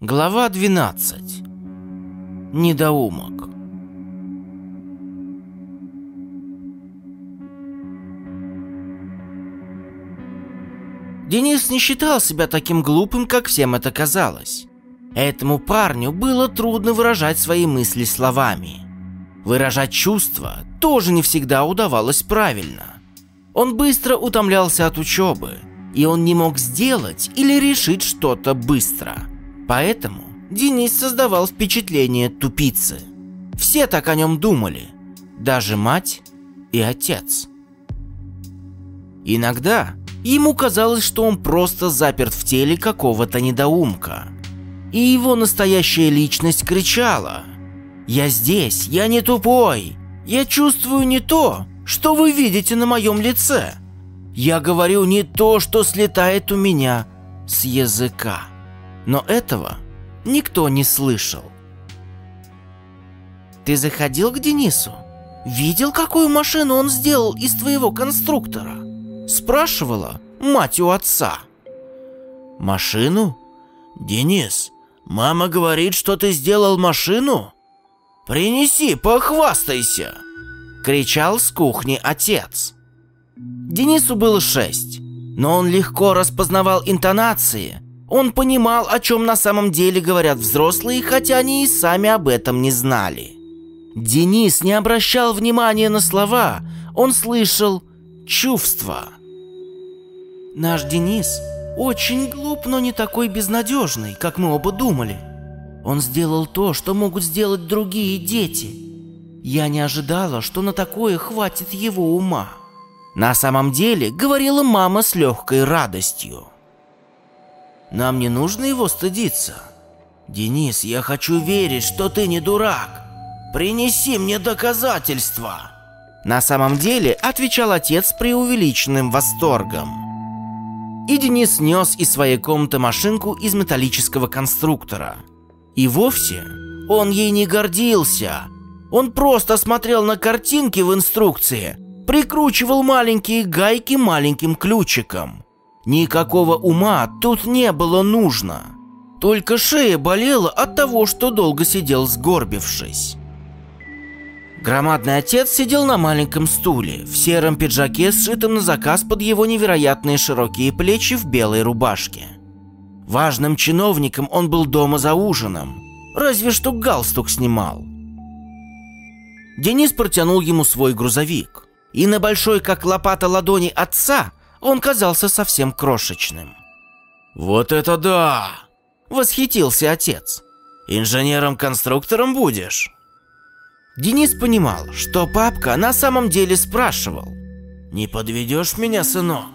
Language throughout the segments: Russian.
Глава 12. Недоумок. Денис не считал себя таким глупым, как всем это казалось. Этому парню было трудно выражать свои мысли словами. Выражать чувства тоже не всегда удавалось правильно. Он быстро утомлялся от учебы, и он не мог сделать или решить что-то быстро. Поэтому Денис создавал впечатление тупицы. Все так о нем думали, даже мать и отец. Иногда ему казалось, что он просто заперт в теле какого-то недоумка. И его настоящая личность кричала «Я здесь, я не тупой, я чувствую не то, что вы видите на моем лице». Я говорю не то, что слетает у меня с языка. Но этого никто не слышал. Ты заходил к Денису? Видел, какую машину он сделал из твоего конструктора? Спрашивала мать у отца. Машину? Денис, мама говорит, что ты сделал машину? Принеси, похвастайся! Кричал с кухни отец. Денису было шесть, но он легко распознавал интонации. Он понимал, о чем на самом деле говорят взрослые, хотя они и сами об этом не знали. Денис не обращал внимания на слова, он слышал чувства. Наш Денис очень глуп, но не такой безнадежный, как мы оба думали. Он сделал то, что могут сделать другие дети. Я не ожидала, что на такое хватит его ума. На самом деле, говорила мама с легкой радостью. Нам не нужно его стыдиться. Денис, я хочу верить, что ты не дурак. Принеси мне доказательства. На самом деле, отвечал отец с преувеличенным восторгом. И Денис нес из своей комнаты машинку из металлического конструктора. И вовсе он ей не гордился. Он просто смотрел на картинки в инструкции – прикручивал маленькие гайки маленьким ключиком. Никакого ума тут не было нужно. Только шея болела от того, что долго сидел сгорбившись. Громадный отец сидел на маленьком стуле, в сером пиджаке, сшитом на заказ под его невероятные широкие плечи в белой рубашке. Важным чиновником он был дома за ужином, разве что галстук снимал. Денис протянул ему свой грузовик и на большой, как лопата ладони отца, он казался совсем крошечным. «Вот это да!» – восхитился отец. «Инженером-конструктором будешь?» Денис понимал, что папка на самом деле спрашивал. «Не подведешь меня, сынок?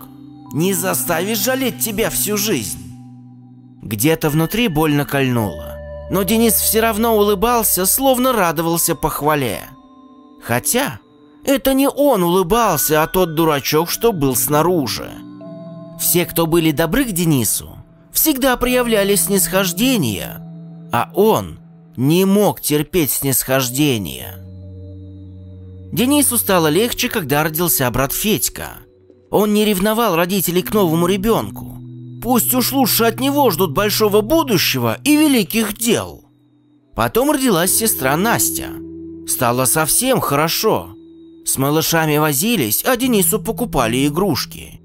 Не заставишь жалеть тебя всю жизнь?» Где-то внутри больно кольнуло. Но Денис все равно улыбался, словно радовался похвале. Хотя это не он улыбался, а тот дурачок, что был снаружи. Все, кто были добры к Денису, всегда проявляли снисхождение, а он не мог терпеть снисхождение. Денису стало легче, когда родился брат Федька. Он не ревновал родителей к новому ребенку. Пусть уж лучше от него ждут большого будущего и великих дел. Потом родилась сестра Настя. Стало совсем хорошо. С малышами возились, а Денису покупали игрушки.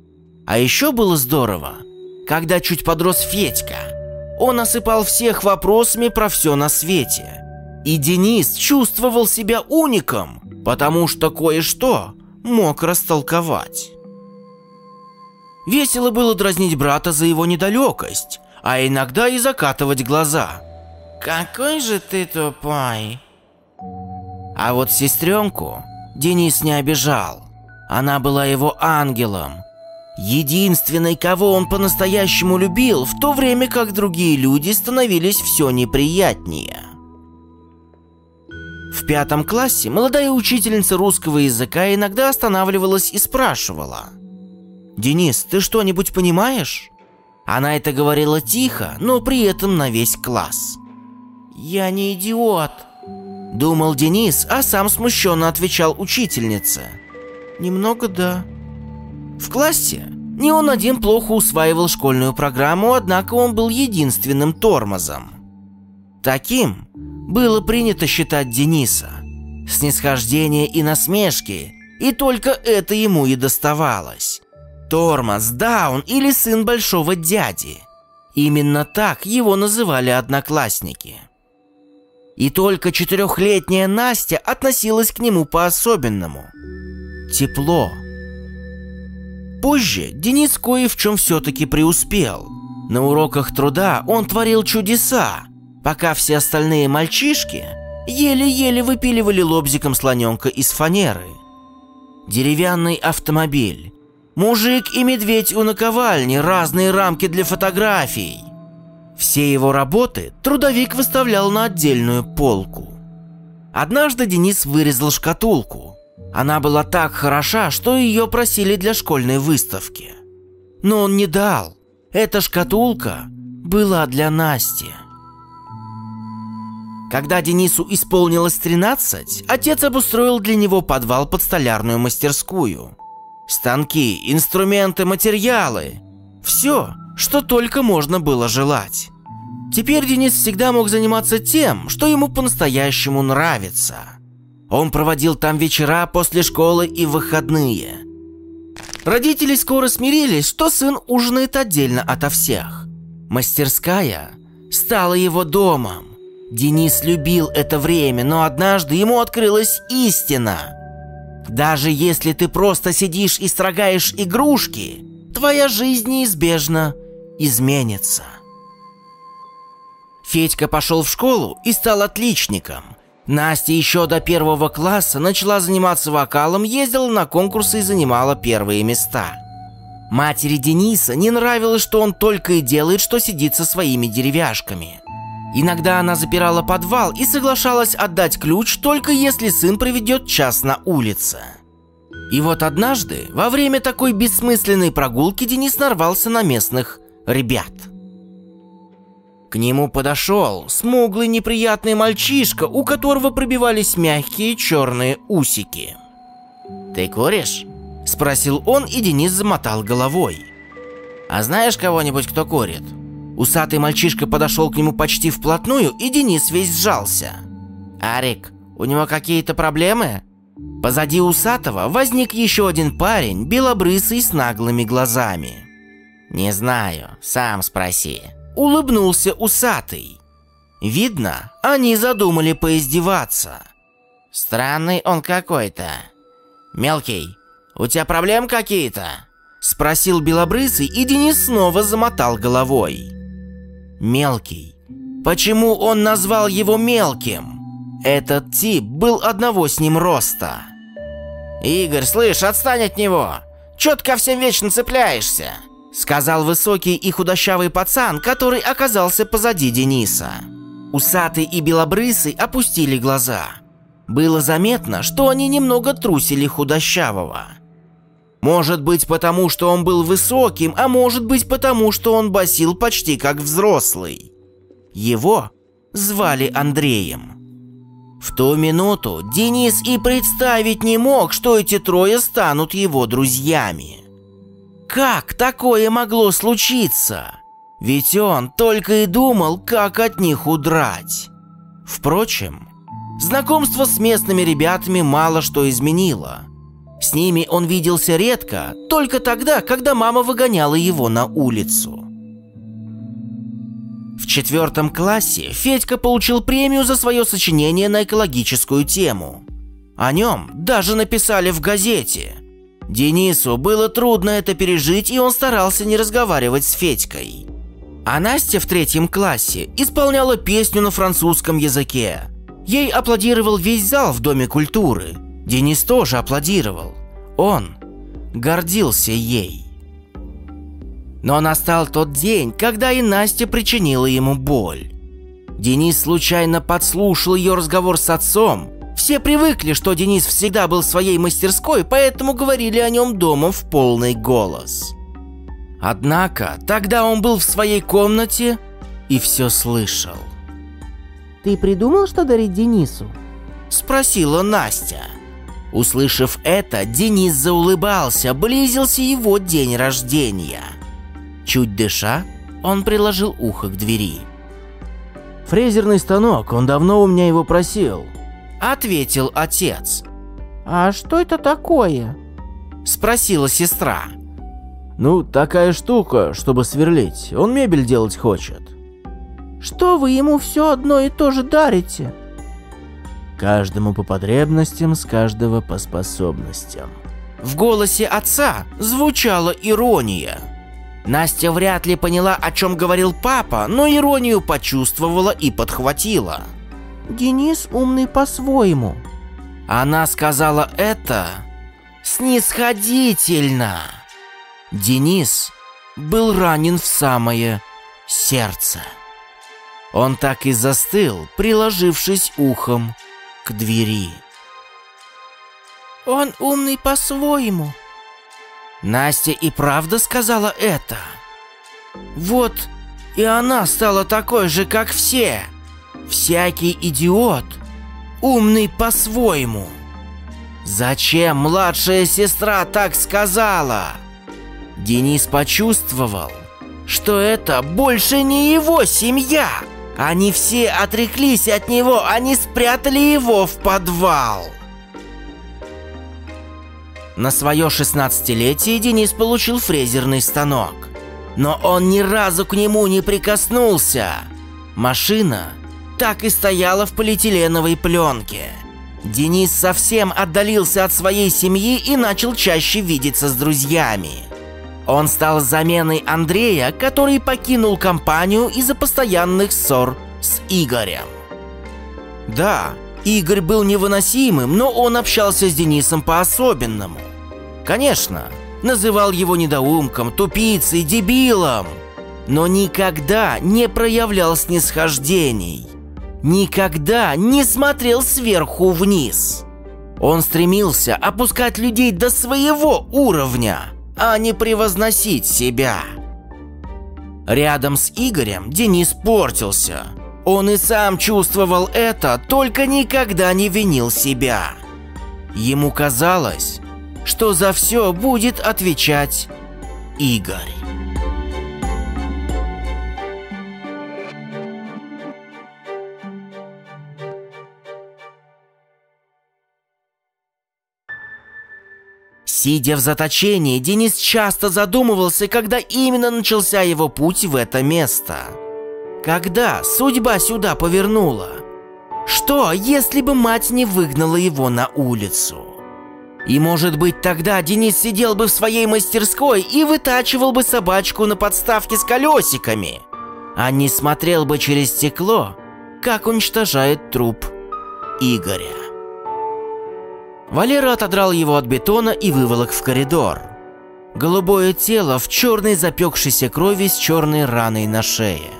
А еще было здорово, когда чуть подрос Федька. Он осыпал всех вопросами про все на свете. И Денис чувствовал себя уником, потому что кое-что мог растолковать. Весело было дразнить брата за его недалекость, а иногда и закатывать глаза. «Какой же ты тупой!» А вот сестренку Денис не обижал. Она была его ангелом. Единственной, кого он по-настоящему любил, в то время как другие люди становились все неприятнее. В пятом классе молодая учительница русского языка иногда останавливалась и спрашивала. «Денис, ты что-нибудь понимаешь?» Она это говорила тихо, но при этом на весь класс. «Я не идиот», Думал Денис, а сам смущенно отвечал учительнице. Немного да. В классе не он один плохо усваивал школьную программу, однако он был единственным тормозом. Таким было принято считать Дениса. Снисхождение и насмешки, и только это ему и доставалось. Тормоз, Даун или сын большого дяди. Именно так его называли одноклассники. И только четырехлетняя Настя относилась к нему по-особенному. Тепло. Позже Денис кое в чем все-таки преуспел. На уроках труда он творил чудеса, пока все остальные мальчишки еле-еле выпиливали лобзиком слоненка из фанеры. Деревянный автомобиль, мужик и медведь у наковальни, разные рамки для фотографий. Все его работы трудовик выставлял на отдельную полку. Однажды Денис вырезал шкатулку. Она была так хороша, что ее просили для школьной выставки. Но он не дал. Эта шкатулка была для Насти. Когда Денису исполнилось 13, отец обустроил для него подвал под столярную мастерскую. Станки, инструменты, материалы. Все, что только можно было желать. Теперь Денис всегда мог заниматься тем, что ему по-настоящему нравится. Он проводил там вечера после школы и выходные. Родители скоро смирились, что сын ужинает отдельно ото всех. Мастерская стала его домом. Денис любил это время, но однажды ему открылась истина. Даже если ты просто сидишь и строгаешь игрушки, твоя жизнь неизбежно изменится. Федька пошел в школу и стал отличником. Настя еще до первого класса начала заниматься вокалом, ездила на конкурсы и занимала первые места. Матери Дениса не нравилось, что он только и делает, что сидит со своими деревяшками. Иногда она запирала подвал и соглашалась отдать ключ, только если сын проведет час на улице. И вот однажды, во время такой бессмысленной прогулки, Денис нарвался на местных ребят. К нему подошел смуглый неприятный мальчишка, у которого пробивались мягкие черные усики. «Ты куришь?» – спросил он, и Денис замотал головой. «А знаешь кого-нибудь, кто курит?» Усатый мальчишка подошел к нему почти вплотную, и Денис весь сжался. «Арик, у него какие-то проблемы?» Позади усатого возник еще один парень, белобрысый с наглыми глазами. «Не знаю, сам спроси», — улыбнулся усатый. Видно, они задумали поиздеваться. «Странный он какой-то. Мелкий, у тебя проблем какие-то?» Спросил белобрысый, и Денис снова замотал головой. Мелкий. Почему он назвал его мелким? Этот тип был одного с ним роста. «Игорь, слышь, отстань от него! Чё ты ко всем вечно цепляешься?» Сказал высокий и худощавый пацан, который оказался позади Дениса. Усатый и белобрысый опустили глаза. Было заметно, что они немного трусили худощавого. Может быть потому, что он был высоким, а может быть потому, что он басил почти как взрослый. Его звали Андреем. В ту минуту Денис и представить не мог, что эти трое станут его друзьями. Как такое могло случиться? Ведь он только и думал, как от них удрать. Впрочем, знакомство с местными ребятами мало что изменило – с ними он виделся редко, только тогда, когда мама выгоняла его на улицу. В четвертом классе Федька получил премию за свое сочинение на экологическую тему. О нем даже написали в газете. Денису было трудно это пережить, и он старался не разговаривать с Федькой. А Настя в третьем классе исполняла песню на французском языке. Ей аплодировал весь зал в Доме культуры – Денис тоже аплодировал. Он гордился ей. Но настал тот день, когда и Настя причинила ему боль. Денис случайно подслушал ее разговор с отцом. Все привыкли, что Денис всегда был в своей мастерской, поэтому говорили о нем дома в полный голос. Однако, тогда он был в своей комнате и все слышал. «Ты придумал, что дарить Денису?» Спросила Настя. Услышав это, Денис заулыбался, близился его день рождения. Чуть дыша, он приложил ухо к двери. Фрезерный станок, он давно у меня его просил. Ответил отец. А что это такое? Спросила сестра. Ну, такая штука, чтобы сверлить. Он мебель делать хочет. Что вы ему все одно и то же дарите? Каждому по потребностям, с каждого по способностям. В голосе отца звучала ирония. Настя вряд ли поняла, о чем говорил папа, но иронию почувствовала и подхватила. Денис умный по-своему. Она сказала это снисходительно. Денис был ранен в самое сердце. Он так и застыл, приложившись ухом к двери. Он умный по-своему. Настя и правда сказала это. Вот и она стала такой же, как все. Всякий идиот, умный по-своему. Зачем младшая сестра так сказала? Денис почувствовал, что это больше не его семья. Они все отреклись от него, они спрятали его в подвал. На свое 16-летие Денис получил фрезерный станок. Но он ни разу к нему не прикоснулся. Машина так и стояла в полиэтиленовой пленке. Денис совсем отдалился от своей семьи и начал чаще видеться с друзьями. Он стал заменой Андрея, который покинул компанию из-за постоянных ссор с Игорем. Да, Игорь был невыносимым, но он общался с Денисом по-особенному. Конечно, называл его недоумком, тупицей, дебилом, но никогда не проявлял снисхождений. Никогда не смотрел сверху вниз. Он стремился опускать людей до своего уровня – а не превозносить себя. Рядом с Игорем Денис портился. Он и сам чувствовал это, только никогда не винил себя. Ему казалось, что за все будет отвечать Игорь. Сидя в заточении, Денис часто задумывался, когда именно начался его путь в это место. Когда судьба сюда повернула? Что, если бы мать не выгнала его на улицу? И может быть тогда Денис сидел бы в своей мастерской и вытачивал бы собачку на подставке с колесиками, а не смотрел бы через стекло, как уничтожает труп Игоря. Валера отодрал его от бетона и выволок в коридор. Голубое тело в черной запекшейся крови с черной раной на шее.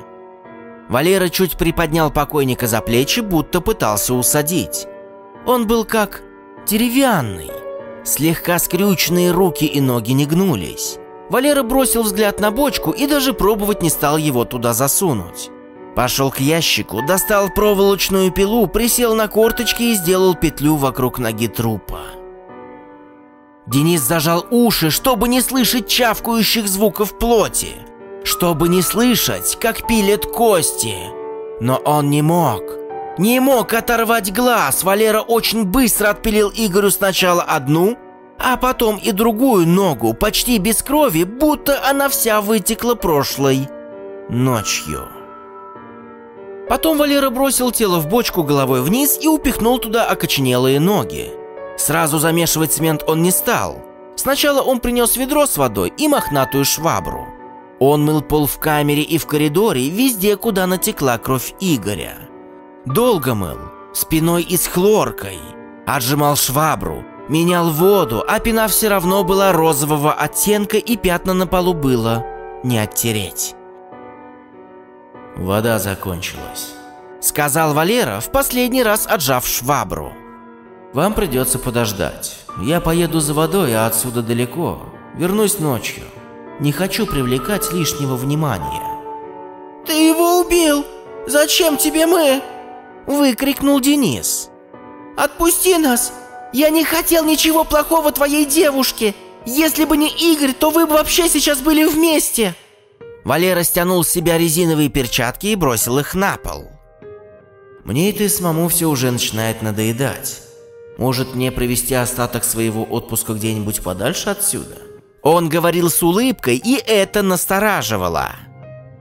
Валера чуть приподнял покойника за плечи, будто пытался усадить. Он был как деревянный. Слегка скрюченные руки и ноги не гнулись. Валера бросил взгляд на бочку и даже пробовать не стал его туда засунуть. Пошел к ящику, достал проволочную пилу, присел на корточки и сделал петлю вокруг ноги трупа. Денис зажал уши, чтобы не слышать чавкающих звуков плоти, чтобы не слышать, как пилят кости. Но он не мог. Не мог оторвать глаз. Валера очень быстро отпилил Игорю сначала одну, а потом и другую ногу, почти без крови, будто она вся вытекла прошлой ночью. Потом Валера бросил тело в бочку головой вниз и упихнул туда окоченелые ноги. Сразу замешивать цемент он не стал. Сначала он принес ведро с водой и мохнатую швабру. Он мыл пол в камере и в коридоре, везде, куда натекла кровь Игоря. Долго мыл, спиной и с хлоркой. Отжимал швабру, менял воду, а пена все равно была розового оттенка и пятна на полу было не оттереть. «Вода закончилась», — сказал Валера, в последний раз отжав швабру. «Вам придется подождать. Я поеду за водой, а отсюда далеко. Вернусь ночью. Не хочу привлекать лишнего внимания». «Ты его убил! Зачем тебе мы?» — выкрикнул Денис. «Отпусти нас! Я не хотел ничего плохого твоей девушке! Если бы не Игорь, то вы бы вообще сейчас были вместе!» Валера стянул с себя резиновые перчатки и бросил их на пол. Мне это и самому все уже начинает надоедать. Может мне провести остаток своего отпуска где-нибудь подальше отсюда? Он говорил с улыбкой, и это настораживало.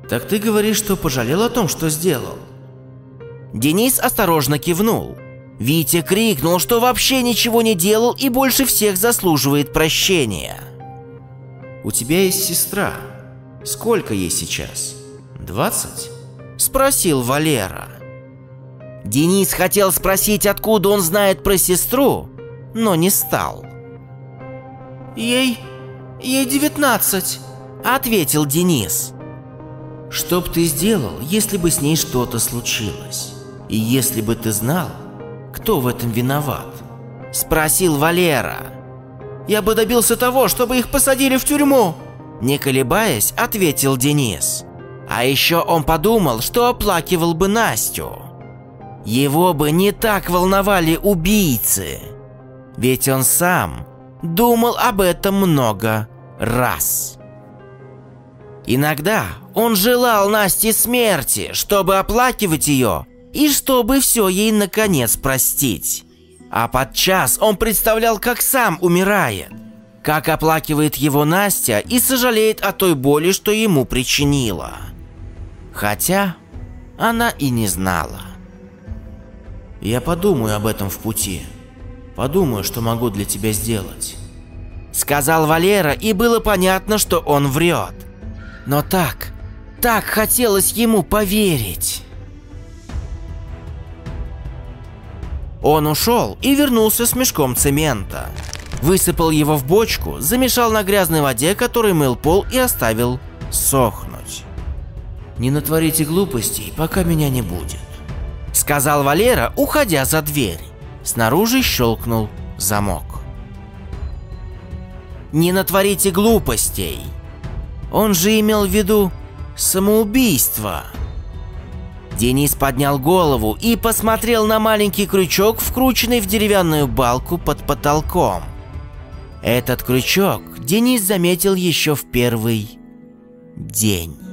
Так ты говоришь, что пожалел о том, что сделал? Денис осторожно кивнул. Витя крикнул, что вообще ничего не делал и больше всех заслуживает прощения. У тебя есть сестра. Сколько ей сейчас? Двадцать? Спросил Валера. Денис хотел спросить, откуда он знает про сестру, но не стал. Ей... ей девятнадцать, ответил Денис. Что б ты сделал, если бы с ней что-то случилось? И если бы ты знал, кто в этом виноват? Спросил Валера. Я бы добился того, чтобы их посадили в тюрьму. Не колебаясь, ответил Денис. А еще он подумал, что оплакивал бы Настю. Его бы не так волновали убийцы. Ведь он сам думал об этом много раз. Иногда он желал Насте смерти, чтобы оплакивать ее и чтобы все ей наконец простить. А подчас он представлял, как сам умирает, как оплакивает его Настя и сожалеет о той боли, что ему причинила. Хотя она и не знала. Я подумаю об этом в пути. Подумаю, что могу для тебя сделать. Сказал Валера, и было понятно, что он врет. Но так, так хотелось ему поверить. Он ушел и вернулся с мешком цемента. Высыпал его в бочку, замешал на грязной воде, который мыл пол и оставил сохнуть. «Не натворите глупостей, пока меня не будет», — сказал Валера, уходя за дверь. Снаружи щелкнул замок. «Не натворите глупостей!» Он же имел в виду самоубийство. Денис поднял голову и посмотрел на маленький крючок, вкрученный в деревянную балку под потолком. Этот крючок Денис заметил еще в первый день.